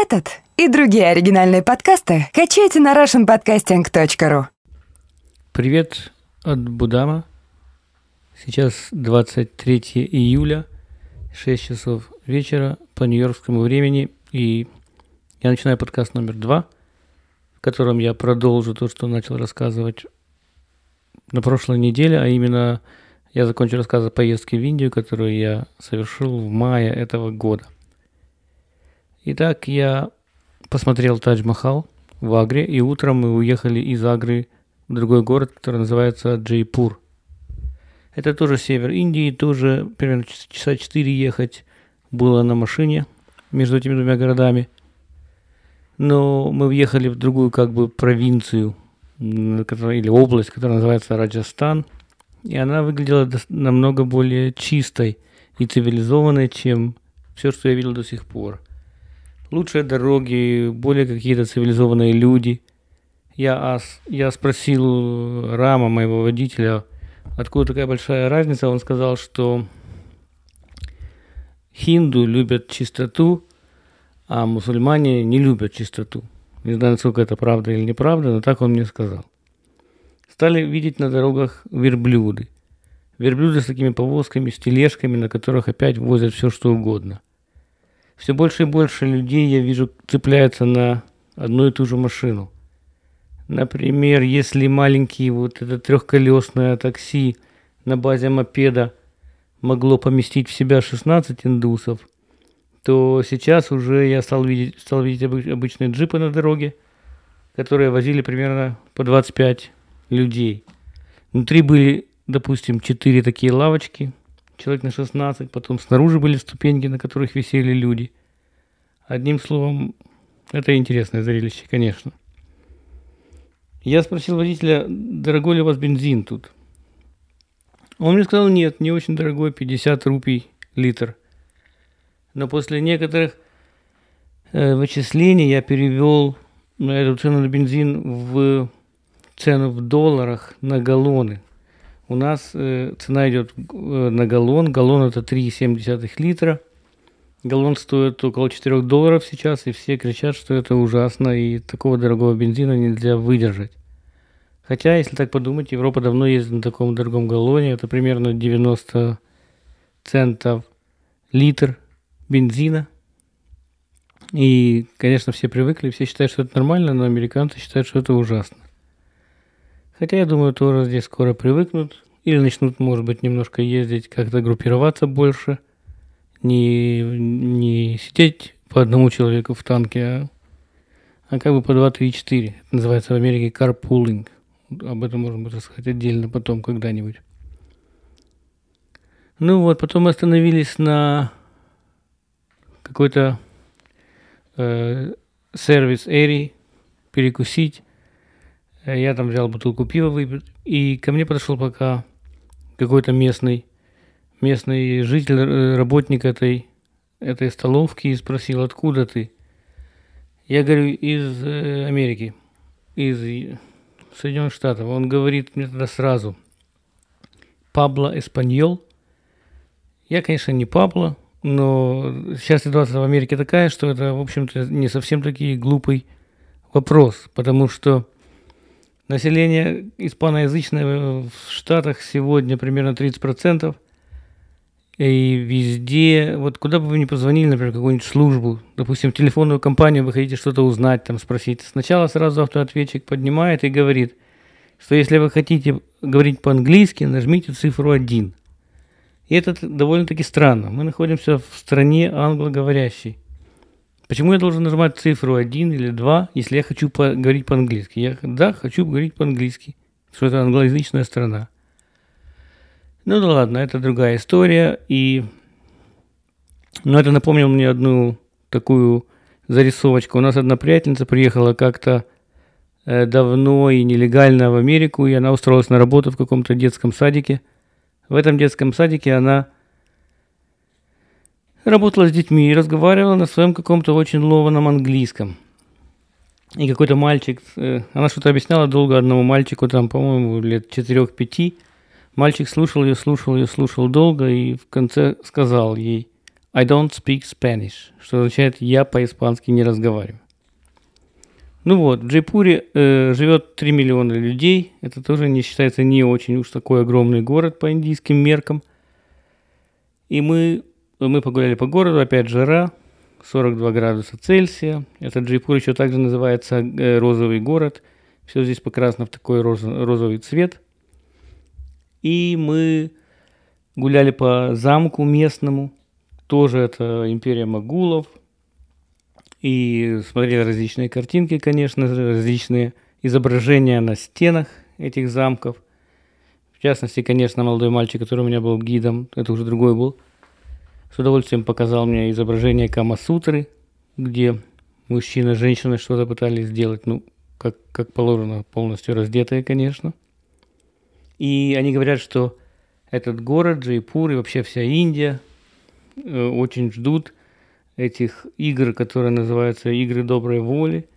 Этот и другие оригинальные подкасты качайте на russianpodcasting.ru Привет от Будама. Сейчас 23 июля, 6 часов вечера по нью-йоркскому времени. И я начинаю подкаст номер два, в котором я продолжу то, что начал рассказывать на прошлой неделе, а именно я закончу рассказ о поездке в Индию, которую я совершил в мае этого года – Итак, я посмотрел Тадж-Махал в Агре, и утром мы уехали из Агры в другой город, который называется Джейпур. Это тоже север Индии, тоже примерно часа 4 ехать было на машине между этими двумя городами. Но мы въехали в другую как бы провинцию или область, которая называется Раджастан. И она выглядела намного более чистой и цивилизованной, чем все, что я видел до сих пор лучшие дороги, более какие-то цивилизованные люди. Я, я спросил Рама, моего водителя, откуда такая большая разница. Он сказал, что хинду любят чистоту, а мусульмане не любят чистоту. Не знаю, насколько это правда или неправда, но так он мне сказал. Стали видеть на дорогах верблюды. Верблюды с такими повозками, с тележками, на которых опять возят все, что угодно все больше и больше людей я вижу цепляются на одну и ту же машину. Например, если маленький вот это трехколесное такси на базе мопеда могло поместить в себя 16 индусов, то сейчас уже я стал видеть, стал видеть обычные джипы на дороге, которые возили примерно по 25 людей. Внутри были, допустим, 4 такие лавочки, человек на 16, потом снаружи были ступеньки, на которых висели люди. Одним словом, это интересное зрелище, конечно. Я спросил водителя, дорогой ли у вас бензин тут? Он мне сказал, нет, не очень дорогой, 50 рупий литр. Но после некоторых э, вычислений я перевел эту цену на бензин в цену в долларах на галлоны. У нас э, цена идет э, на галлон. Галлон это 3,7 литра. Галлон стоит около 4 долларов сейчас, и все кричат, что это ужасно, и такого дорогого бензина нельзя выдержать. Хотя, если так подумать, Европа давно ездит на таком дорогом галлоне. Это примерно 90 центов литр бензина. И, конечно, все привыкли, все считают, что это нормально, но американцы считают, что это ужасно. Хотя, я думаю, тоже здесь скоро привыкнут. Или начнут, может быть, немножко ездить, как-то группироваться больше. Не, не сидеть по одному человеку в танке, а, а как бы по 2, 3, 4. Это называется в Америке carpooling. Об этом можно будет рассказать отдельно потом когда-нибудь. Ну вот, потом мы остановились на какой-то э, сервис Эри перекусить. Э, я там взял бутылку пива выпить, и ко мне подошел пока какой-то местный, местный житель, э, работник этой, этой столовки и спросил, откуда ты? Я говорю, из э, Америки, из Соединенных Штатов. Он говорит мне тогда сразу, Пабло Эспаньол. Я, конечно, не Пабло, но сейчас ситуация в Америке такая, что это, в общем-то, не совсем такой глупый вопрос, потому что Население испаноязычное в Штатах сегодня примерно 30%. И везде, вот куда бы вы ни позвонили, например, какую-нибудь службу, допустим, телефонную компанию, вы хотите что-то узнать, там спросить, сначала сразу автоответчик поднимает и говорит, что если вы хотите говорить по-английски, нажмите цифру 1. И это довольно-таки странно. Мы находимся в стране англоговорящей. Почему я должен нажимать цифру 1 или 2, если я хочу говорить по-английски? Я, да, хочу говорить по-английски, что это англоязычная страна. Ну да ладно, это другая история. И... Но это напомнило мне одну такую зарисовочку. У нас одна приятельница приехала как-то э, давно и нелегально в Америку, и она устроилась на работу в каком-то детском садике. В этом детском садике она работала с детьми и разговаривала на своем каком-то очень лованном английском. И какой-то мальчик, э, она что-то объясняла долго одному мальчику, там, по-моему, лет 4-5. Мальчик слушал ее, слушал ее, слушал долго и в конце сказал ей, I don't speak Spanish, что означает «я по-испански не разговариваю». Ну вот, в Джайпуре э, живет 3 миллиона людей. Это тоже не считается не очень уж такой огромный город по индийским меркам. И мы, мы погуляли по городу, опять жара, 42 градуса Цельсия. Этот Джайпур еще также называется э, розовый город. Все здесь покрасно в такой роз, розовый цвет. И мы гуляли по замку местному. Тоже это империя Магулов. И смотрели различные картинки, конечно, различные изображения на стенах этих замков. В частности, конечно, молодой мальчик, который у меня был гидом, это уже другой был, с удовольствием показал мне изображение Камасутры, где мужчина и женщина что-то пытались сделать, ну, как, как положено, полностью раздетые, конечно. И они говорят, что этот город, Джайпур и вообще вся Индия э, очень ждут этих игр, которые называются «Игры доброй воли»,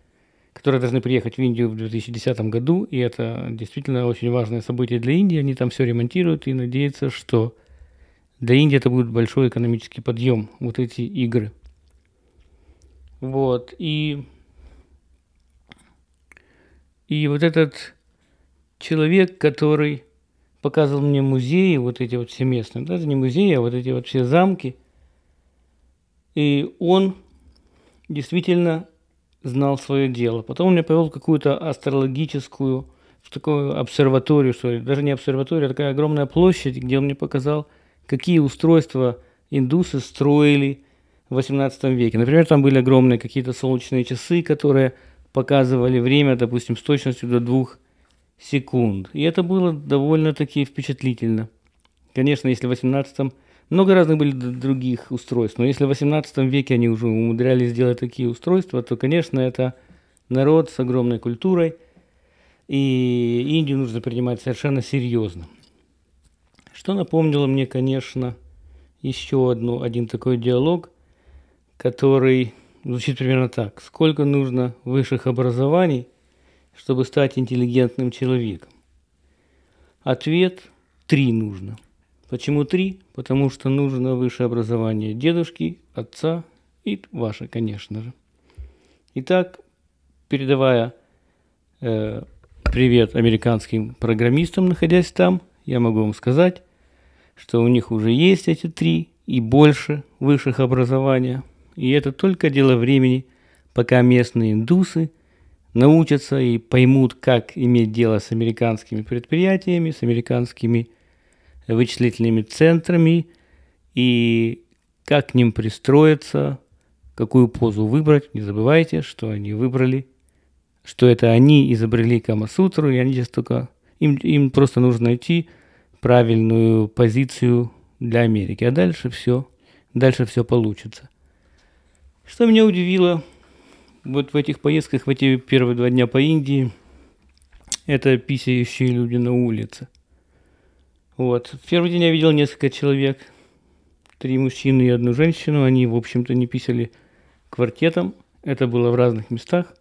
которые должны приехать в Индию в 2010 году, и это действительно очень важное событие для Индии. Они там все ремонтируют и надеются, что для Индии это будет большой экономический подъем, вот эти игры. Вот, и, и вот этот человек, который показывал мне музеи, вот эти вот все местные, даже не музеи, а вот эти вот все замки. И он действительно знал свое дело. Потом он меня повел в какую-то астрологическую, в такую обсерваторию, что ли, даже не обсерваторию, а такая огромная площадь, где он мне показал, какие устройства индусы строили в 18 веке. Например, там были огромные какие-то солнечные часы, которые показывали время, допустим, с точностью до двух секунд. И это было довольно-таки впечатлительно. Конечно, если в 18 много разных были других устройств, но если в 18 веке они уже умудрялись сделать такие устройства, то, конечно, это народ с огромной культурой, и Индию нужно принимать совершенно серьезно. Что напомнило мне, конечно, еще одну, один такой диалог, который звучит примерно так. Сколько нужно высших образований – чтобы стать интеллигентным человеком? Ответ – три нужно. Почему три? Потому что нужно высшее образование дедушки, отца и ваше, конечно же. Итак, передавая э, привет американским программистам, находясь там, я могу вам сказать, что у них уже есть эти три и больше высших образования. И это только дело времени, пока местные индусы – научатся и поймут, как иметь дело с американскими предприятиями, с американскими вычислительными центрами и как к ним пристроиться, какую позу выбрать. Не забывайте, что они выбрали, что это они изобрели Камасутру, и они сейчас только... Им, им просто нужно найти правильную позицию для Америки, а дальше все, дальше все получится. Что меня удивило – вот в этих поездках, в эти первые два дня по Индии, это писающие люди на улице. Вот. В первый день я видел несколько человек, три мужчины и одну женщину. Они, в общем-то, не писали квартетом. Это было в разных местах.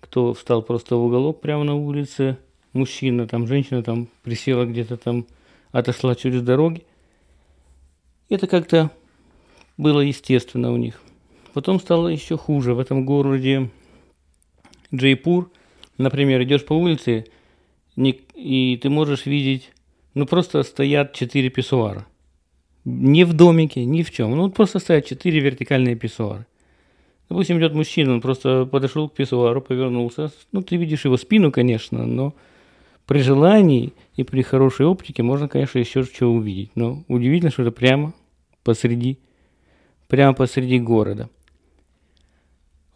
Кто встал просто в уголок прямо на улице, мужчина, там женщина там присела где-то там, отошла через дороги. Это как-то было естественно у них. Потом стало еще хуже. В этом городе Джейпур, например, идешь по улице, и ты можешь видеть, ну просто стоят четыре писсуара. Не в домике, ни в чем. Ну просто стоят четыре вертикальные писсуара. Допустим, идет мужчина, он просто подошел к писсуару, повернулся. Ну, ты видишь его спину, конечно, но при желании и при хорошей оптике можно, конечно, еще что увидеть. Но удивительно, что это прямо посреди, прямо посреди города.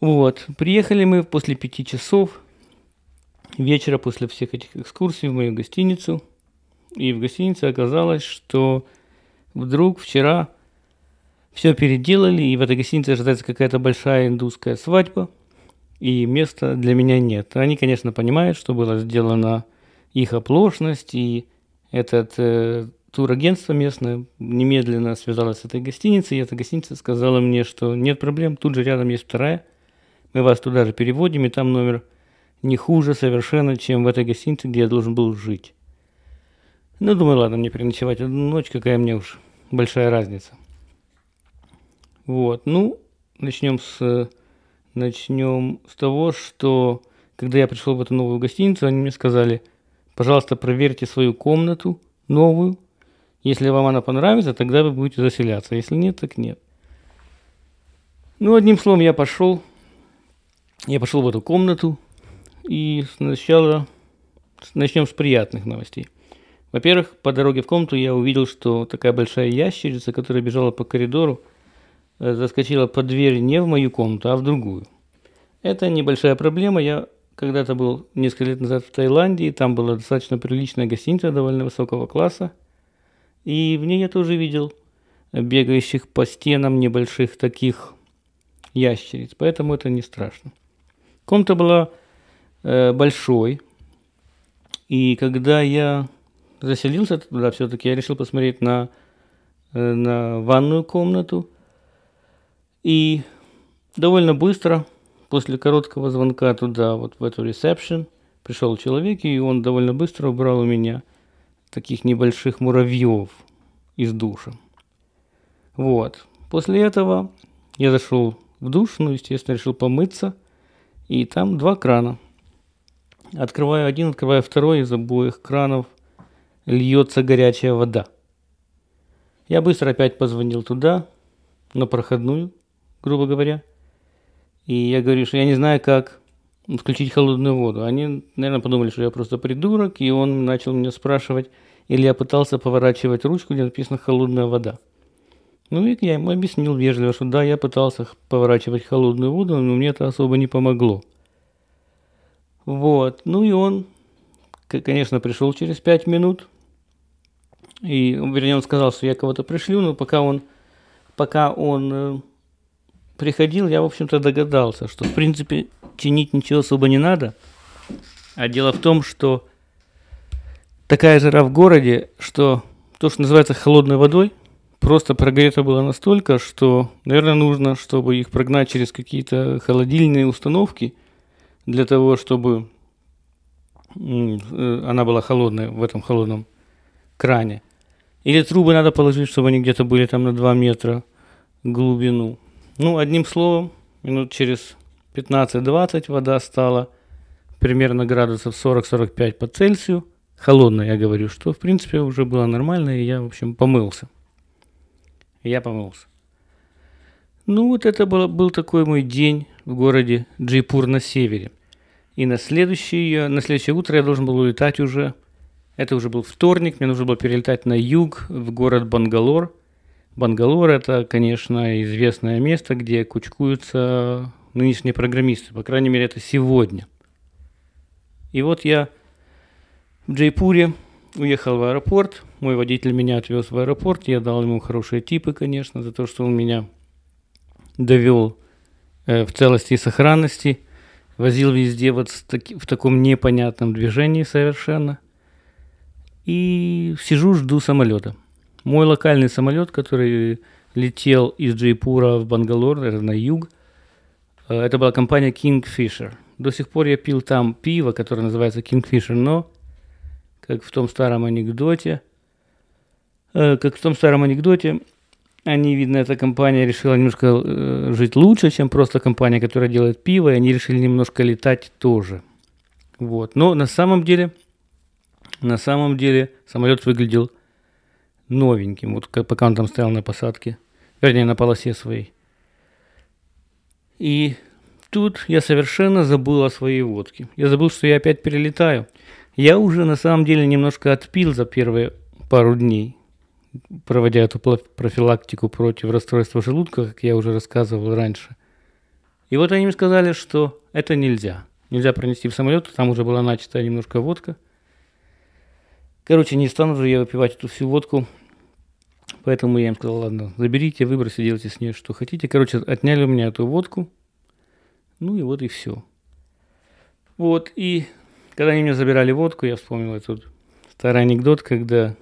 Вот. Приехали мы после пяти часов вечера после всех этих экскурсий в мою гостиницу. И в гостинице оказалось, что вдруг вчера все переделали, и в этой гостинице ожидается какая-то большая индусская свадьба, и места для меня нет. Они, конечно, понимают, что было сделано их оплошность, и этот э, турагентство местное немедленно связалось с этой гостиницей, и эта гостиница сказала мне, что нет проблем, тут же рядом есть вторая – мы вас туда же переводим, и там номер не хуже совершенно, чем в этой гостинице, где я должен был жить. Ну, думаю, ладно, мне переночевать одну ночь, какая мне уж большая разница. Вот, ну, начнем с, начнем с того, что когда я пришел в эту новую гостиницу, они мне сказали, пожалуйста, проверьте свою комнату новую. Если вам она понравится, тогда вы будете заселяться. Если нет, так нет. Ну, одним словом, я пошел, я пошел в эту комнату, и сначала начнем с приятных новостей. Во-первых, по дороге в комнату я увидел, что такая большая ящерица, которая бежала по коридору, э, заскочила под дверь не в мою комнату, а в другую. Это небольшая проблема. Я когда-то был несколько лет назад в Таиланде, там была достаточно приличная гостиница довольно высокого класса. И в ней я тоже видел бегающих по стенам небольших таких ящериц, поэтому это не страшно. Комната была э, большой, и когда я заселился туда все-таки, я решил посмотреть на, э, на ванную комнату. И довольно быстро, после короткого звонка туда, вот в эту ресепшн, пришел человек, и он довольно быстро убрал у меня таких небольших муравьев из душа. Вот. После этого я зашел в душ, ну, естественно, решил помыться. И там два крана. Открываю один, открываю второй, из обоих кранов льется горячая вода. Я быстро опять позвонил туда, на проходную, грубо говоря. И я говорю, что я не знаю, как включить холодную воду. Они, наверное, подумали, что я просто придурок, и он начал меня спрашивать, или я пытался поворачивать ручку, где написано «холодная вода». Ну и я ему объяснил вежливо, что да, я пытался поворачивать холодную воду, но мне это особо не помогло. Вот, ну и он, конечно, пришел через пять минут, и, вернее, он сказал, что я кого-то пришлю, но пока он, пока он э, приходил, я, в общем-то, догадался, что, в принципе, чинить ничего особо не надо. А дело в том, что такая жара в городе, что то, что называется холодной водой, просто прогрето было настолько, что, наверное, нужно, чтобы их прогнать через какие-то холодильные установки для того, чтобы э, она была холодная в этом холодном кране. Или трубы надо положить, чтобы они где-то были там на 2 метра глубину. Ну, одним словом, минут через 15-20 вода стала примерно градусов 40-45 по Цельсию. Холодная, я говорю, что в принципе уже было нормально, и я, в общем, помылся. Я помылся. Ну, вот это был, был такой мой день в городе Джейпур на севере. И на следующее, на следующее утро я должен был улетать уже это уже был вторник, мне нужно было перелетать на юг, в город Бангалор. Бангалор – это, конечно, известное место, где кучкуются нынешние программисты, по крайней мере, это сегодня. И вот я в Джейпуре уехал в аэропорт, мой водитель меня отвез в аэропорт, я дал ему хорошие типы, конечно, за то, что он меня довел э, в целости и сохранности, возил везде вот в таком непонятном движении совершенно – и сижу, жду самолета. Мой локальный самолет, который летел из Джейпура в Бангалор, на юг, э, это была компания Kingfisher. До сих пор я пил там пиво, которое называется Kingfisher, но, как в том старом анекдоте, э, как в том старом анекдоте, они, видно, эта компания решила немножко э, жить лучше, чем просто компания, которая делает пиво, и они решили немножко летать тоже. Вот. Но на самом деле на самом деле самолет выглядел новеньким, вот пока он там стоял на посадке, вернее на полосе своей. И тут я совершенно забыл о своей водке. Я забыл, что я опять перелетаю. Я уже на самом деле немножко отпил за первые пару дней, проводя эту профилактику против расстройства желудка, как я уже рассказывал раньше. И вот они мне сказали, что это нельзя. Нельзя пронести в самолет, там уже была начатая немножко водка – Короче, не стану же я выпивать эту всю водку. Поэтому я им сказал, ладно, заберите, выбросите, делайте с ней что хотите. Короче, отняли у меня эту водку. Ну и вот и все. Вот, и когда они мне забирали водку, я вспомнил этот старый анекдот, когда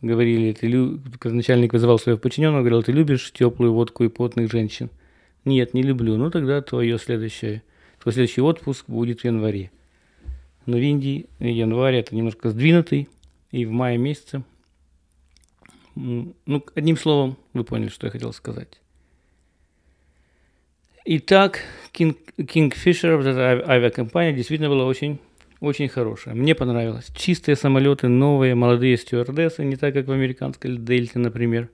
говорили, ты лю... когда начальник вызывал своего подчиненного, говорил, ты любишь теплую водку и потных женщин? Нет, не люблю. Ну тогда твое следующее, твой следующий отпуск будет в январе. Но в Индии январь это немножко сдвинутый, и в мае месяце. Ну, одним словом, вы поняли, что я хотел сказать. Итак, King, Kingfisher, авиакомпания, действительно была очень, очень хорошая. Мне понравилось. Чистые самолеты, новые, молодые стюардессы, не так, как в американской Дельте, например.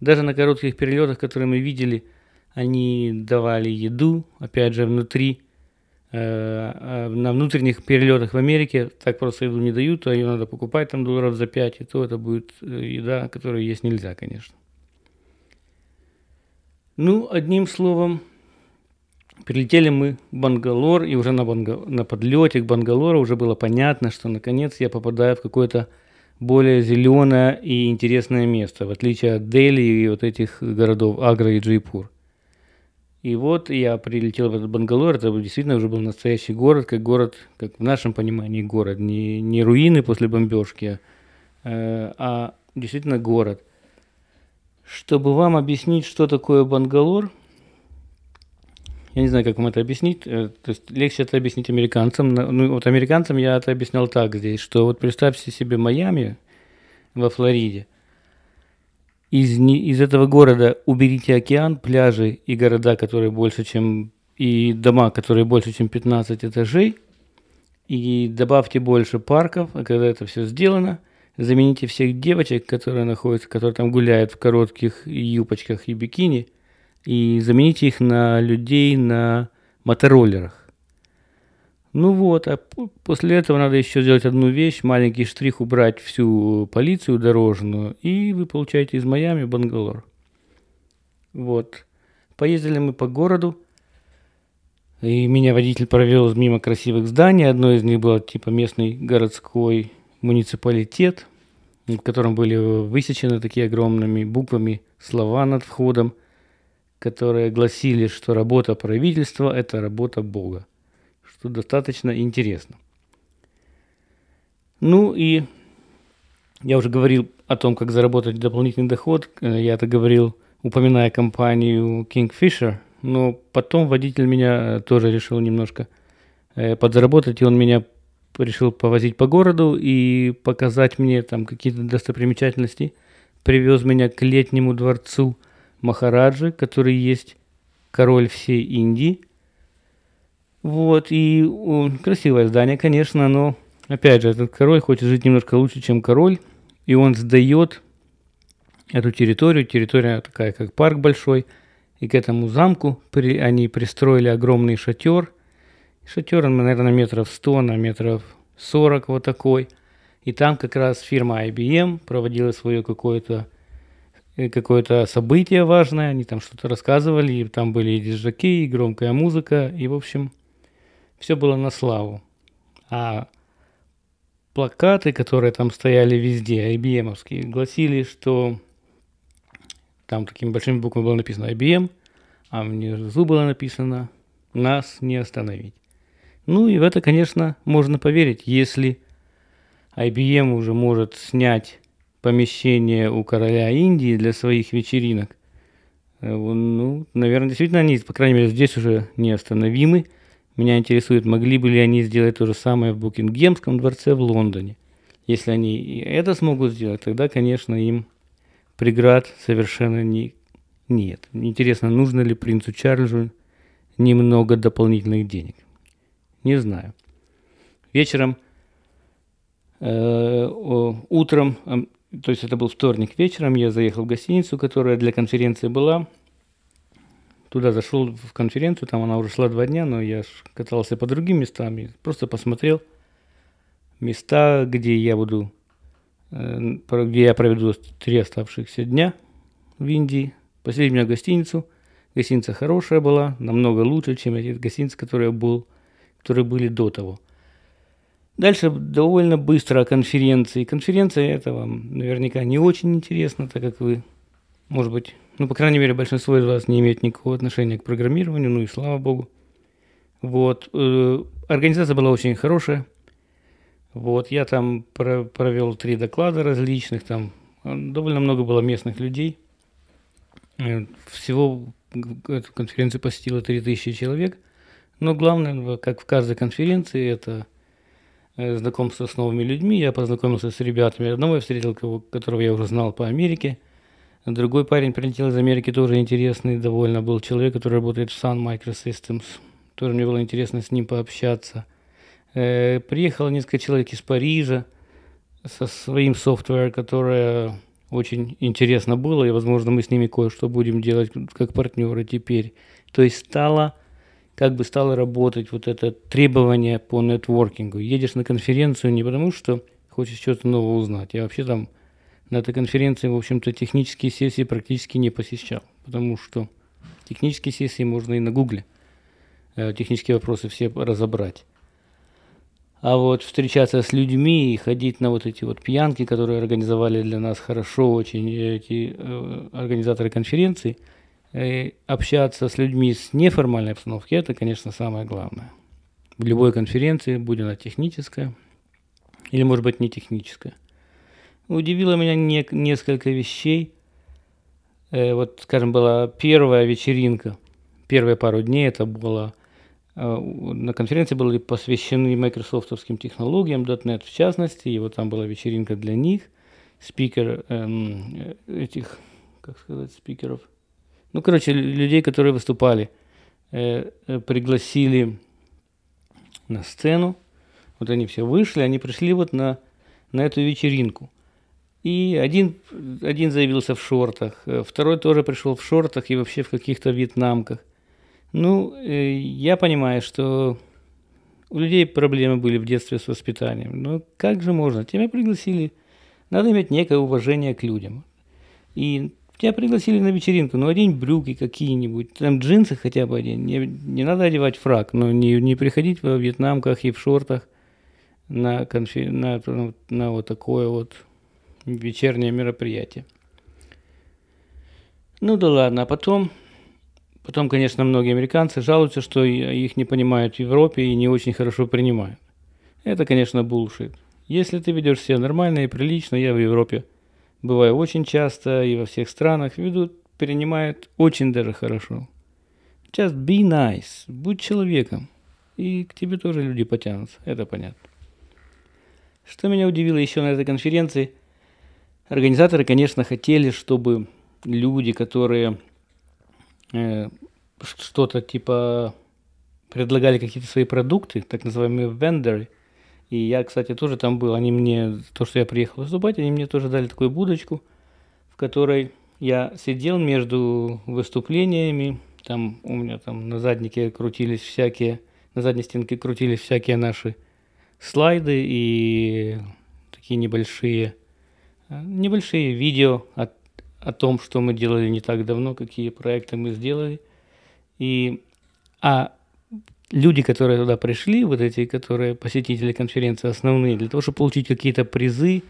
Даже на коротких перелетах, которые мы видели, они давали еду, опять же, внутри на внутренних перелетах в Америке так просто еду не дают, а ее надо покупать там долларов за 5, и то это будет э, еда, которую есть нельзя, конечно. Ну, одним словом, прилетели мы в Бангалор, и уже на, Банга... на подлете к Бангалору уже было понятно, что наконец я попадаю в какое-то более зеленое и интересное место, в отличие от Дели и вот этих городов Агра и Джейпур. И вот я прилетел в этот Бангалор, это действительно уже был настоящий город, как город, как в нашем понимании город, не, не руины после бомбежки, э, а действительно город. Чтобы вам объяснить, что такое Бангалор, я не знаю, как вам это объяснить, э, то есть легче это объяснить американцам. Ну, вот американцам я это объяснял так здесь, что вот представьте себе Майами во Флориде – из, из этого города уберите океан, пляжи и города, которые больше, чем и дома, которые больше, чем 15 этажей, и добавьте больше парков, а когда это все сделано, замените всех девочек, которые находятся, которые там гуляют в коротких юбочках и бикини, и замените их на людей на мотороллерах. Ну вот, а после этого надо еще сделать одну вещь, маленький штрих, убрать всю полицию дорожную, и вы получаете из Майами Бангалор. Вот. Поездили мы по городу, и меня водитель провел мимо красивых зданий. Одно из них было типа местный городской муниципалитет, в котором были высечены такие огромными буквами слова над входом, которые гласили, что работа правительства – это работа Бога что достаточно интересно. Ну и я уже говорил о том, как заработать дополнительный доход. Э, я это говорил, упоминая компанию Kingfisher, но потом водитель меня э, тоже решил немножко э, подзаработать, и он меня решил повозить по городу и показать мне там какие-то достопримечательности. Привез меня к летнему дворцу Махараджи, который есть король всей Индии – вот, и о, красивое здание, конечно, но, опять же, этот король хочет жить немножко лучше, чем король, и он сдает эту территорию, территория такая, как парк большой, и к этому замку при, они пристроили огромный шатер. Шатер, наверное, метров 100 на метров 40 вот такой. И там как раз фирма IBM проводила свое какое-то э, какое-то событие важное, они там что-то рассказывали, и там были и дизжаки, и громкая музыка, и, в общем, все было на славу. А плакаты, которые там стояли везде, IBM-овские, гласили, что там такими большими буквами было написано IBM, а внизу было написано «Нас не остановить». Ну и в это, конечно, можно поверить, если IBM уже может снять помещение у короля Индии для своих вечеринок. Э, ну, наверное, действительно они, по крайней мере, здесь уже неостановимы. Меня интересует, могли бы ли они сделать то же самое в Букингемском дворце в Лондоне. Если они это смогут сделать, тогда, конечно, им преград совершенно не, нет. Интересно, нужно ли принцу Чарльзу немного дополнительных денег? Не знаю. Вечером, э, утром, э, то есть это был вторник вечером, я заехал в гостиницу, которая для конференции была – туда зашел в конференцию, там она уже шла два дня, но я катался по другим местам и просто посмотрел места, где я буду, э, где я проведу три оставшихся дня в Индии. Поселили меня в гостиницу. Гостиница хорошая была, намного лучше, чем эти гостиницы, которые, был, которые были до того. Дальше довольно быстро о конференции. Конференция это вам наверняка не очень интересно, так как вы, может быть, ну, по крайней мере, большинство из вас не имеет никакого отношения к программированию, ну и слава богу. Вот. Э, организация была очень хорошая. Вот, я там провел три доклада различных, там э, довольно много было местных людей. Э, всего эту конференцию посетило 3000 человек. Но главное, как в каждой конференции, это знакомство с новыми людьми. Я познакомился с ребятами. Одного я встретил, которого я уже знал по Америке – Другой парень прилетел из Америки, тоже интересный довольно был человек, который работает в Sun Microsystems. Тоже мне было интересно с ним пообщаться. Э, приехало несколько человек из Парижа со своим софтвером, которое очень интересно было, и, возможно, мы с ними кое-что будем делать как партнеры теперь. То есть стало, как бы стало работать вот это требование по нетворкингу. Едешь на конференцию не потому, что хочешь что-то новое узнать. Я вообще там на этой конференции, в общем-то, технические сессии практически не посещал, потому что технические сессии можно и на гугле, э, технические вопросы все разобрать. А вот встречаться с людьми и ходить на вот эти вот пьянки, которые организовали для нас хорошо очень эти э, организаторы конференций, э, общаться с людьми с неформальной обстановки, это, конечно, самое главное. В любой конференции, будь она техническая или, может быть, не техническая. Удивило меня не, несколько вещей. Э, вот, скажем, была первая вечеринка, первые пару дней это было Э, на конференции были посвящены майкрософтовским технологиям, .NET в частности, и вот там была вечеринка для них, спикер эм, этих, как сказать, спикеров, ну, короче, людей, которые выступали, э, э, пригласили на сцену, вот они все вышли, они пришли вот на, на эту вечеринку. И один, один заявился в шортах, э, второй тоже пришел в шортах и вообще в каких-то вьетнамках. Ну, э, я понимаю, что у людей проблемы были в детстве с воспитанием. Но как же можно? Тебя пригласили. Надо иметь некое уважение к людям. И тебя пригласили на вечеринку, ну одень брюки какие-нибудь, там джинсы хотя бы одень. Не, не надо одевать фраг, но не, не приходить во вьетнамках и в шортах на, конфер... на, на, на вот такое вот вечернее мероприятие. Ну да ладно, а потом Потом, конечно, многие американцы жалуются, что их не понимают в Европе и не очень хорошо принимают. Это, конечно, булшит. Если ты ведешь себя нормально и прилично, я в Европе бываю очень часто и во всех странах, ведут, принимают очень даже хорошо. Just be nice, будь человеком, и к тебе тоже люди потянутся, это понятно. Что меня удивило еще на этой конференции, организаторы, конечно, хотели, чтобы люди, которые Э, что-то типа предлагали какие-то свои продукты, так называемые вендоры. И я, кстати, тоже там был. Они мне, то, что я приехал выступать, они мне тоже дали такую будочку, в которой я сидел между выступлениями. Там у меня там на заднике крутились всякие, на задней стенке крутились всякие наши слайды и такие небольшие, небольшие видео от о том, что мы делали не так давно, какие проекты мы сделали. И, а люди, которые туда пришли, вот эти, которые посетители конференции основные, для того, чтобы получить какие-то призы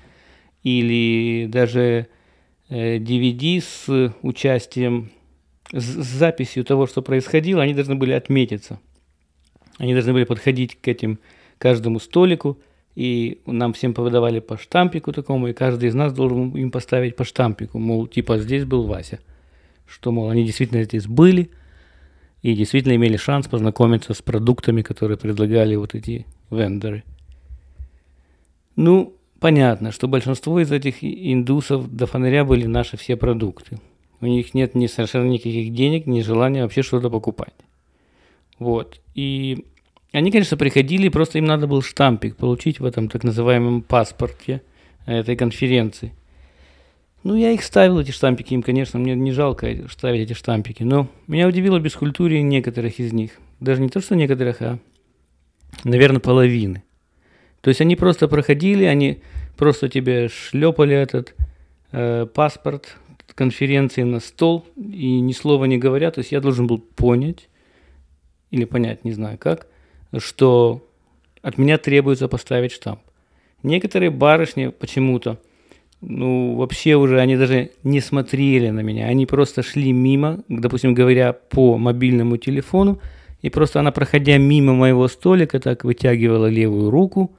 или даже э, DVD с участием, с записью того, что происходило, они должны были отметиться. Они должны были подходить к этим каждому столику – и нам всем повыдавали по штампику такому, и каждый из нас должен им поставить по штампику, мол, типа здесь был Вася. Что, мол, они действительно здесь были, и действительно имели шанс познакомиться с продуктами, которые предлагали вот эти вендоры. Ну, понятно, что большинство из этих индусов до фонаря были наши все продукты. У них нет ни совершенно никаких денег, ни желания вообще что-то покупать. Вот. И они, конечно, приходили, просто им надо был штампик получить в этом так называемом паспорте этой конференции. Ну, я их ставил, эти штампики, им, конечно, мне не жалко ставить эти штампики, но меня удивило бескультурие некоторых из них. Даже не то, что некоторых, а, наверное, половины. То есть они просто проходили, они просто тебе шлепали этот э, паспорт конференции на стол и ни слова не говоря. То есть я должен был понять, или понять, не знаю как, что от меня требуется поставить штамп. Некоторые барышни почему-то, ну, вообще уже, они даже не смотрели на меня, они просто шли мимо, допустим, говоря по мобильному телефону, и просто она, проходя мимо моего столика, так вытягивала левую руку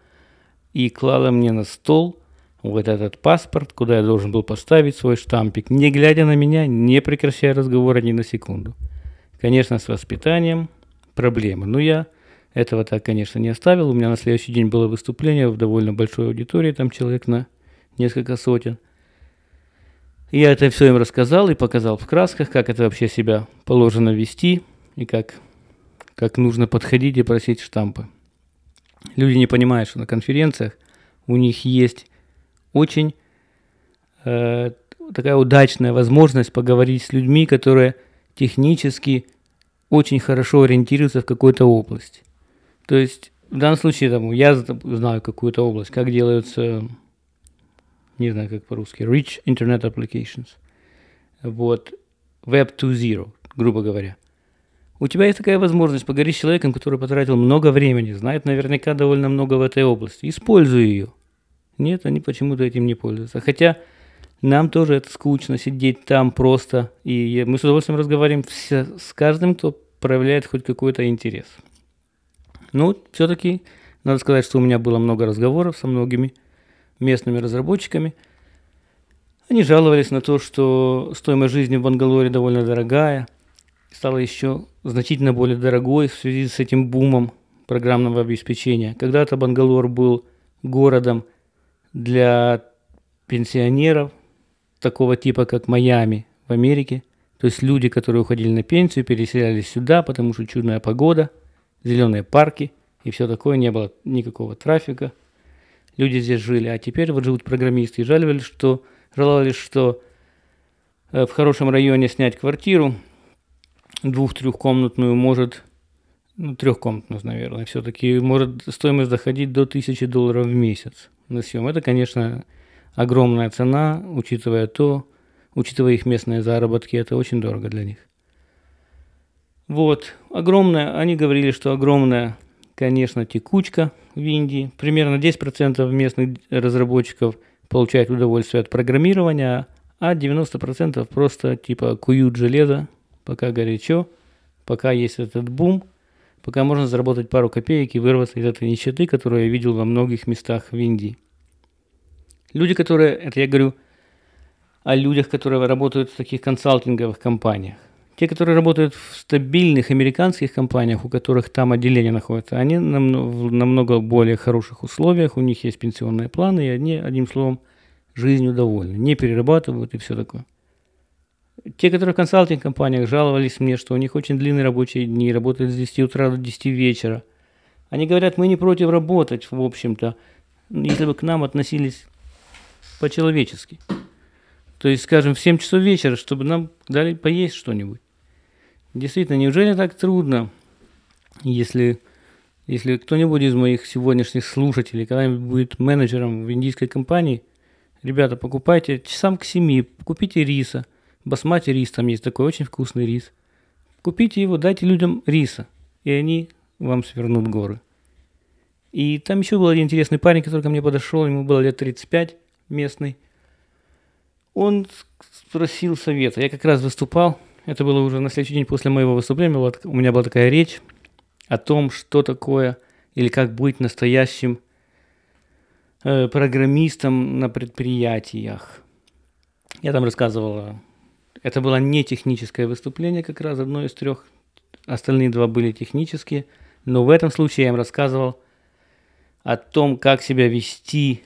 и клала мне на стол вот этот паспорт, куда я должен был поставить свой штампик, не глядя на меня, не прекращая разговора ни на секунду. Конечно, с воспитанием проблемы. Но я этого так, конечно, не оставил. У меня на следующий день было выступление в довольно большой аудитории, там человек на несколько сотен. Я это все им рассказал и показал в красках, как это вообще себя положено вести и как, как нужно подходить и просить штампы. Люди не понимают, что на конференциях у них есть очень э, такая удачная возможность поговорить с людьми, которые технически очень хорошо ориентируются в какой-то области. То есть в данном случае там, я знаю какую-то область, как делаются, не знаю как по-русски, Rich Internet Applications. Вот, Web 2.0, грубо говоря. У тебя есть такая возможность поговорить с человеком, который потратил много времени, знает наверняка довольно много в этой области. Используй ее. Нет, они почему-то этим не пользуются. Хотя нам тоже это скучно сидеть там просто. И мы с удовольствием разговариваем с каждым, кто проявляет хоть какой-то интерес. Ну, все-таки надо сказать, что у меня было много разговоров со многими местными разработчиками. Они жаловались на то, что стоимость жизни в Бангалоре довольно дорогая, стала еще значительно более дорогой в связи с этим бумом программного обеспечения. Когда-то Бангалор был городом для пенсионеров, такого типа, как Майами в Америке. То есть люди, которые уходили на пенсию, переселялись сюда, потому что чудная погода – зеленые парки и все такое, не было никакого трафика. Люди здесь жили, а теперь вот живут программисты и жаловались, что, жаловались, что э, в хорошем районе снять квартиру двух-трехкомнатную может, ну, трехкомнатную, наверное, все-таки может стоимость доходить до тысячи долларов в месяц на съем. Это, конечно, огромная цена, учитывая то, учитывая их местные заработки, это очень дорого для них. Вот, огромная, они говорили, что огромная, конечно, текучка в Индии. Примерно 10% местных разработчиков получают удовольствие от программирования, а 90% просто типа куют железо, пока горячо, пока есть этот бум, пока можно заработать пару копеек и вырваться из этой нищеты, которую я видел во многих местах в Индии. Люди, которые, это я говорю о людях, которые работают в таких консалтинговых компаниях. Те, которые работают в стабильных американских компаниях, у которых там отделение находится, они в намного более хороших условиях, у них есть пенсионные планы, и они, одним словом, жизнью довольны, не перерабатывают и все такое. Те, которые в консалтинг-компаниях жаловались мне, что у них очень длинные рабочие дни, работают с 10 утра до 10 вечера. Они говорят, мы не против работать, в общем-то, если бы к нам относились по-человечески. То есть, скажем, в 7 часов вечера, чтобы нам дали поесть что-нибудь. Действительно, неужели так трудно, если, если кто-нибудь из моих сегодняшних слушателей когда-нибудь будет менеджером в индийской компании, ребята, покупайте часам к семи, купите риса, басмати рис, там есть такой очень вкусный рис. Купите его, дайте людям риса, и они вам свернут горы. И там еще был один интересный парень, который ко мне подошел, ему было лет 35, местный. Он спросил совета. Я как раз выступал это было уже на следующий день после моего выступления. Вот у меня была такая речь о том, что такое или как быть настоящим э, программистом на предприятиях. Я там рассказывал, это было не техническое выступление, как раз одно из трех. Остальные два были технические. Но в этом случае я им рассказывал о том, как себя вести,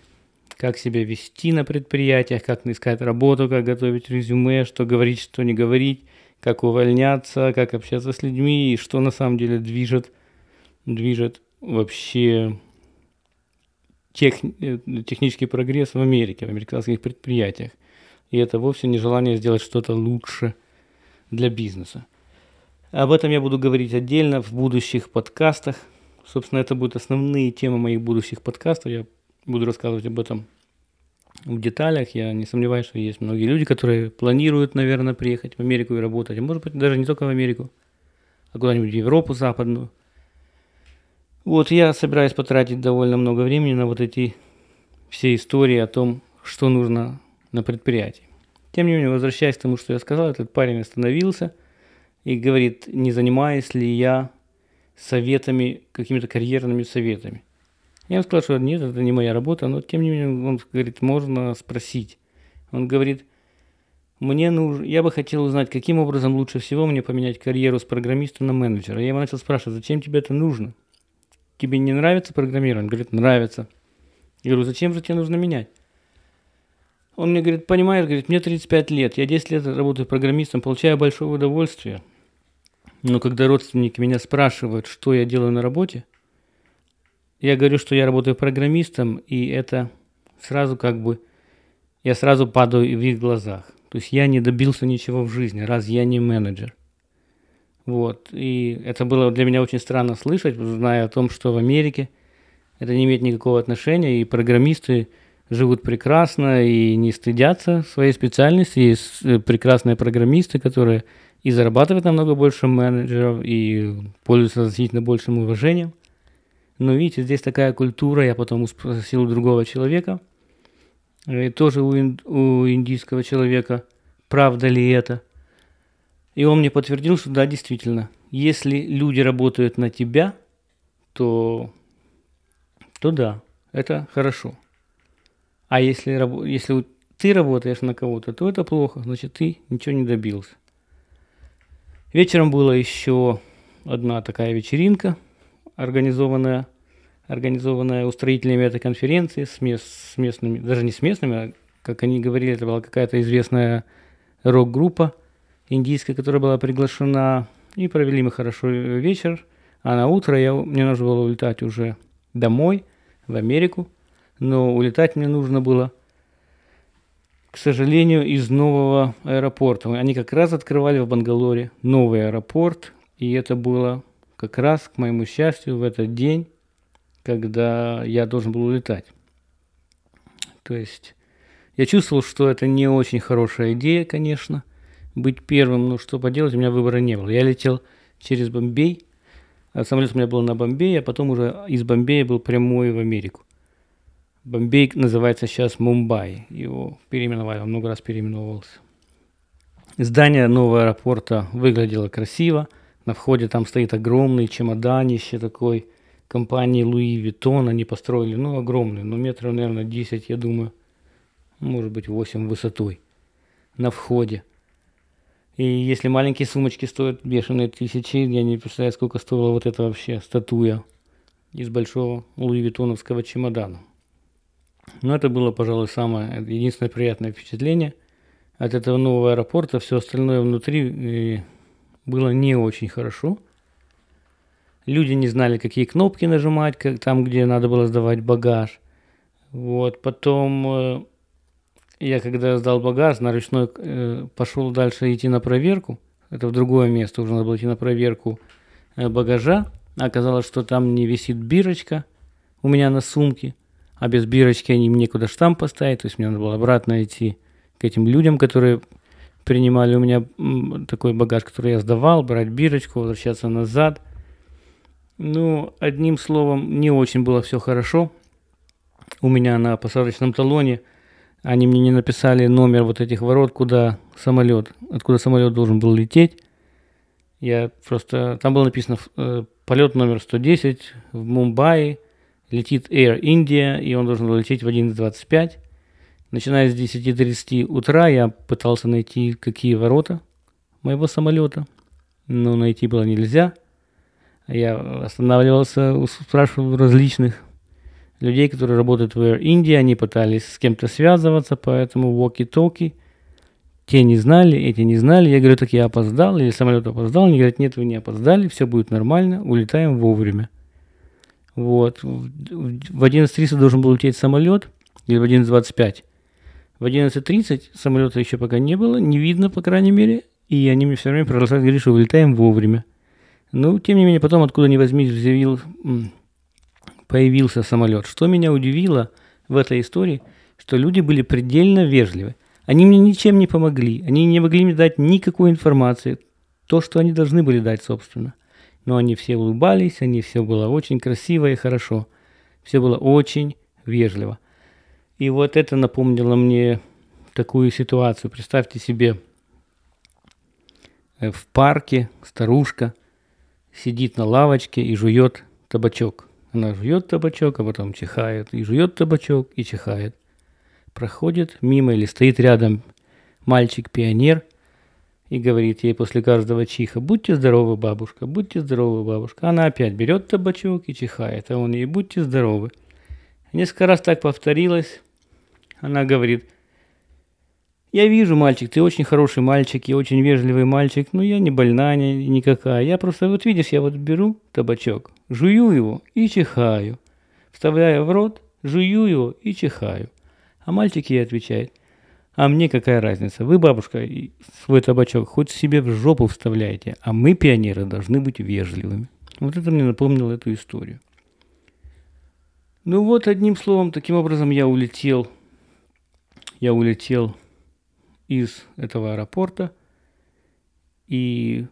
как себя вести на предприятиях, как искать работу, как готовить резюме, что говорить, что не говорить, как увольняться, как общаться с людьми и что на самом деле движет, движет вообще тех, э, технический прогресс в Америке, в американских предприятиях. И это вовсе не желание сделать что-то лучше для бизнеса. Об этом я буду говорить отдельно в будущих подкастах. Собственно, это будут основные темы моих будущих подкастов. Я буду рассказывать об этом в деталях. Я не сомневаюсь, что есть многие люди, которые планируют, наверное, приехать в Америку и работать. А может быть, даже не только в Америку, а куда-нибудь в Европу западную. Вот я собираюсь потратить довольно много времени на вот эти все истории о том, что нужно на предприятии. Тем не менее, возвращаясь к тому, что я сказал, этот парень остановился и говорит, не занимаюсь ли я советами, какими-то карьерными советами. Я ему сказал, что нет, это не моя работа, но тем не менее он говорит, можно спросить. Он говорит, мне нужно, я бы хотел узнать, каким образом лучше всего мне поменять карьеру с программиста на менеджера. Я ему начал спрашивать, зачем тебе это нужно? Тебе не нравится программирование? Он говорит, нравится. Я говорю, зачем же тебе нужно менять? Он мне говорит, понимаешь, говорит, мне 35 лет, я 10 лет работаю программистом, получаю большое удовольствие. Но когда родственники меня спрашивают, что я делаю на работе, я говорю, что я работаю программистом, и это сразу как бы, я сразу падаю в их глазах. То есть я не добился ничего в жизни, раз я не менеджер. Вот. И это было для меня очень странно слышать, зная о том, что в Америке это не имеет никакого отношения, и программисты живут прекрасно и не стыдятся своей специальности. Есть э, прекрасные программисты, которые и зарабатывают намного больше менеджеров, и пользуются значительно большим уважением. Но видите, здесь такая культура, я потом спросил у другого человека, и э, тоже у, ин, у индийского человека, правда ли это. И он мне подтвердил, что да, действительно, если люди работают на тебя, то, то да, это хорошо. А если, если ты работаешь на кого-то, то это плохо, значит ты ничего не добился. Вечером была еще одна такая вечеринка, организованная, организованная устроителями этой конференции с, мест, с местными, даже не с местными, а, как они говорили, это была какая-то известная рок-группа индийская, которая была приглашена, и провели мы хорошо вечер. А на утро я, мне нужно было улетать уже домой, в Америку, но улетать мне нужно было – к сожалению, из нового аэропорта. Они как раз открывали в Бангалоре новый аэропорт, и это было как раз, к моему счастью, в этот день, когда я должен был улетать. То есть я чувствовал, что это не очень хорошая идея, конечно, быть первым, но что поделать, у меня выбора не было. Я летел через Бомбей, а самолет у меня был на Бомбее, а потом уже из Бомбея был прямой в Америку. Бомбей называется сейчас Мумбай. Его переименовали, он много раз переименовывался. Здание нового аэропорта выглядело красиво. На входе там стоит огромный чемоданище такой компании Луи Виттон. Они построили, ну, огромный, ну, метров, наверное, 10, я думаю, может быть, 8 высотой на входе. И если маленькие сумочки стоят бешеные тысячи, я не представляю, сколько стоила вот эта вообще статуя из большого Луи Виттоновского чемодана. Но это было, пожалуй, самое единственное приятное впечатление от этого нового аэропорта. Все остальное внутри было не очень хорошо. Люди не знали, какие кнопки нажимать, как, там, где надо было сдавать багаж. Вот, потом э, я, когда сдал багаж, на ручной э, пошел дальше идти на проверку. Это в другое место уже надо было идти на проверку э, багажа. Оказалось, что там не висит бирочка у меня на сумке – а без бирочки они мне куда штамп поставить, то есть мне надо было обратно идти к этим людям, которые принимали у меня такой багаж, который я сдавал, брать бирочку, возвращаться назад. Ну, одним словом, не очень было все хорошо. У меня на посадочном талоне они мне не написали номер вот этих ворот, куда самолет, откуда самолет должен был лететь. Я просто, там было написано э, полет номер 110 в Мумбаи, летит Air India, и он должен был лететь в 11.25. Начиная с 10.30 утра я пытался найти, какие ворота моего самолета, но найти было нельзя. Я останавливался, спрашивал различных людей, которые работают в Air India, они пытались с кем-то связываться, поэтому walkie-talkie. Те не знали, эти не знали. Я говорю, так я опоздал, или самолет опоздал. Они говорят, нет, вы не опоздали, все будет нормально, улетаем вовремя. Вот. В 11.30 должен был лететь самолет, или в 11.25. В 11.30 самолета еще пока не было, не видно, по крайней мере, и они мне все время продолжают говорить, что вылетаем вовремя. Ну, тем не менее, потом, откуда ни возьмись, заявил, появился самолет. Что меня удивило в этой истории, что люди были предельно вежливы. Они мне ничем не помогли, они не могли мне дать никакой информации, то, что они должны были дать, собственно – но они все улыбались, они все было очень красиво и хорошо. Все было очень вежливо. И вот это напомнило мне такую ситуацию. Представьте себе, э, в парке старушка сидит на лавочке и жует табачок. Она жует табачок, а потом чихает, и жует табачок, и чихает. Проходит мимо или стоит рядом мальчик-пионер – и говорит ей после каждого чиха, будьте здоровы, бабушка, будьте здоровы, бабушка. Она опять берет табачок и чихает, а он ей, будьте здоровы. Несколько раз так повторилось. Она говорит, Я вижу, мальчик, ты очень хороший мальчик, я очень вежливый мальчик, но я не больная ни, никакая. Я просто, вот видишь, я вот беру табачок, жую его и чихаю. Вставляю в рот, жую его и чихаю. А мальчик ей отвечает, а мне какая разница? Вы, бабушка, свой табачок хоть себе в жопу вставляете, а мы, пионеры, должны быть вежливыми. Вот это мне напомнило эту историю. Ну вот, одним словом, таким образом я улетел. Я улетел из этого аэропорта. И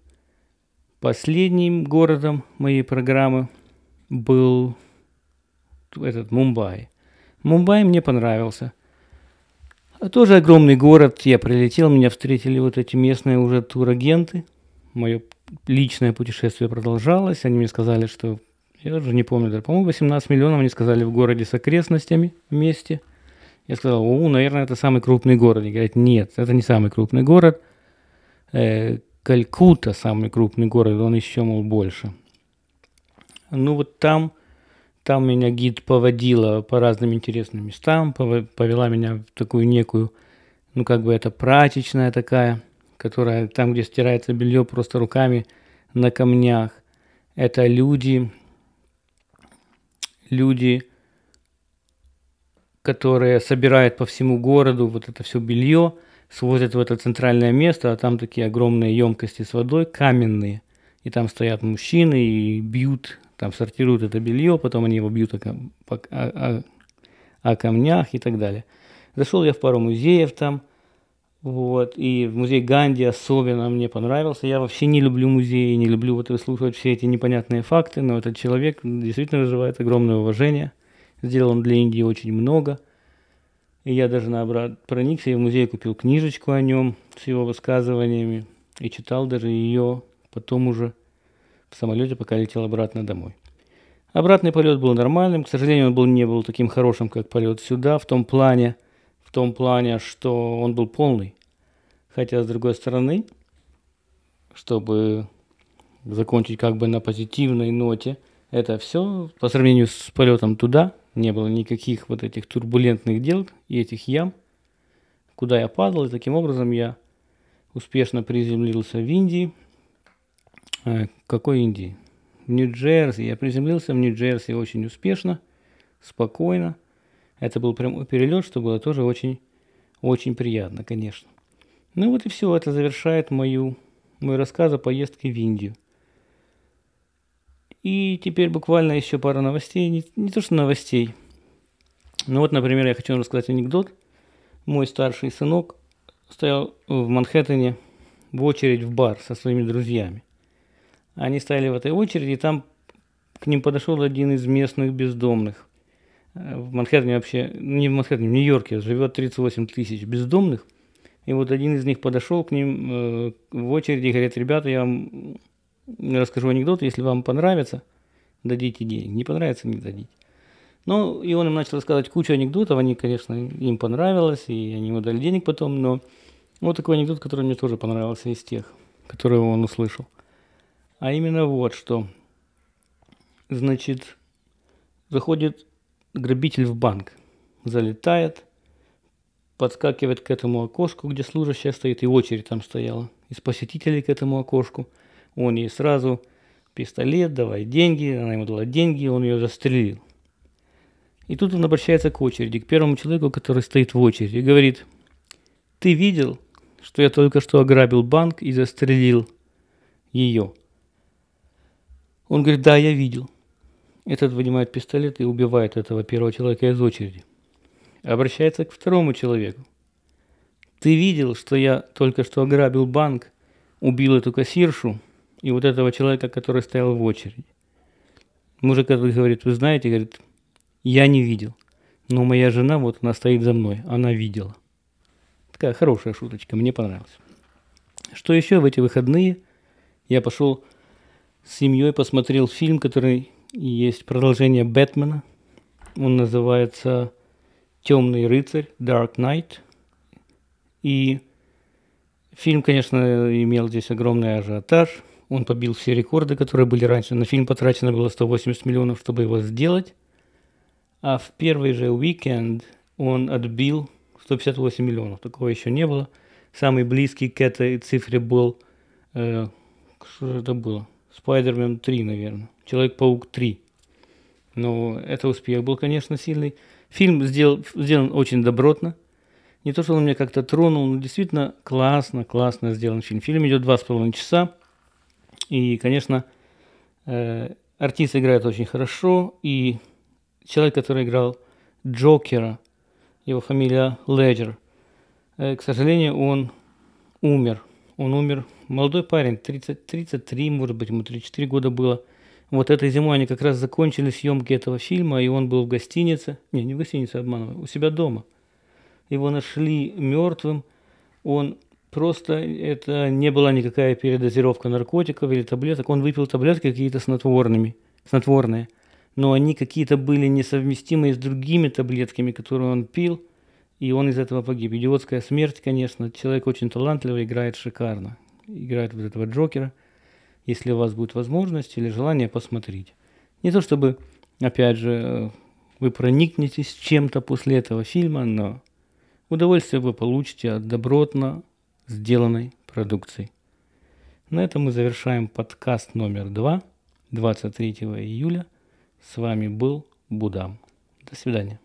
последним городом моей программы был этот Мумбай. Мумбай мне понравился. А тоже огромный город. Я прилетел, меня встретили вот эти местные уже турагенты. Мое личное путешествие продолжалось. Они мне сказали, что я уже не помню, по-моему, 18 миллионов они сказали в городе с окрестностями вместе – я сказал, о, наверное, это самый крупный город. Они говорят, нет, это не самый крупный город. Э, Калькутта самый крупный город, он еще, мол, больше. Ну вот там, там меня гид поводила по разным интересным местам, повела меня в такую некую, ну как бы это прачечная такая, которая там, где стирается белье просто руками на камнях. Это люди, люди, которые собирают по всему городу вот это все белье, свозят в это центральное место, а там такие огромные емкости с водой, каменные. И там стоят мужчины и бьют, там сортируют это белье, потом они его бьют о, о, о, о камнях и так далее. Зашел я в пару музеев там, вот, и музей Ганди особенно мне понравился. Я вообще не люблю музеи, не люблю вот выслушивать все эти непонятные факты, но этот человек действительно вызывает огромное уважение – Сделал он для Индии очень много. И я даже наоборот проникся и в музей купил книжечку о нем с его высказываниями. И читал даже ее потом уже в самолете, пока летел обратно домой. Обратный полет был нормальным. К сожалению, он был, не был таким хорошим, как полет сюда, в том плане, том плане, что он был полный. Хотя, с другой стороны, чтобы закончить как бы на позитивной ноте, это все по сравнению с полетом туда, не было никаких вот этих турбулентных дел и этих ям, куда я падал, и таким образом я успешно приземлился в Индии. Э, какой Индии? В Нью-Джерси. Я приземлился в Нью-Джерси очень успешно, спокойно. Это был прямой перелет, что было тоже очень, очень приятно, конечно. Ну вот и все, это завершает мою, мой рассказ о поездке в Индию. И теперь буквально еще пара новостей, не, не то что новостей. Ну вот, например, я хочу вам рассказать анекдот. Мой старший сынок стоял в Манхэттене в очередь в бар со своими друзьями. Они стояли в этой очереди, и там к ним подошел один из местных бездомных. В Манхэттене вообще, не в Манхэттене, в Нью-Йорке живет 38 тысяч бездомных. И вот один из них подошел к ним э, в очереди и говорит, ребята, я вам расскажу анекдот, если вам понравится, дадите денег, не понравится, не дадите. Ну, и он им начал рассказывать кучу анекдотов, они, конечно, им понравилось, и они ему дали денег потом, но вот такой анекдот, который мне тоже понравился из тех, которые он услышал. А именно вот что. Значит, заходит грабитель в банк, залетает, подскакивает к этому окошку, где служащая стоит, и очередь там стояла, из посетителей к этому окошку – он ей сразу пистолет, давай деньги, она ему дала деньги, он ее застрелил. И тут он обращается к очереди, к первому человеку, который стоит в очереди, и говорит, ты видел, что я только что ограбил банк и застрелил ее? Он говорит, да, я видел. Этот вынимает пистолет и убивает этого первого человека из очереди. Обращается к второму человеку. Ты видел, что я только что ограбил банк, убил эту кассиршу и вот этого человека, который стоял в очереди. Мужик этот говорит, вы знаете, говорит, я не видел, но моя жена, вот она стоит за мной, она видела. Такая хорошая шуточка, мне понравилась. Что еще в эти выходные? Я пошел с семьей, посмотрел фильм, который есть продолжение Бэтмена. Он называется «Темный рыцарь», Dark Knight. И фильм, конечно, имел здесь огромный ажиотаж – он побил все рекорды, которые были раньше. На фильм потрачено было 180 миллионов, чтобы его сделать. А в первый же уикенд он отбил 158 миллионов. Такого еще не было. Самый близкий к этой цифре был, э, что же это было? Спайдермен 3, наверное. Человек-паук 3. Но это успех был, конечно, сильный. Фильм сделал, сделан очень добротно. Не то, что он меня как-то тронул, но действительно классно, классно сделан фильм. Фильм идет два с половиной часа. И, конечно, э, артист играет очень хорошо. И человек, который играл Джокера, его фамилия Леджер, э, к сожалению, он умер. Он умер, молодой парень, 30, 33, может быть, ему 34 года было. Вот этой зимой они как раз закончили съемки этого фильма, и он был в гостинице, не, не в гостинице, обманываю, у себя дома. Его нашли мертвым, он просто, это не была никакая передозировка наркотиков или таблеток, он выпил таблетки какие-то снотворными, снотворные – но они какие-то были несовместимые с другими таблетками, которые он пил, и он из этого погиб. Идиотская смерть, конечно. Человек очень талантливый, играет шикарно. Играет вот этого Джокера. Если у вас будет возможность или желание, посмотреть. Не то чтобы, опять же, вы проникнетесь чем-то после этого фильма, но удовольствие вы получите от добротно сделанной продукции. На этом мы завершаем подкаст номер два 23 июля – с вами был Будам. До свидания.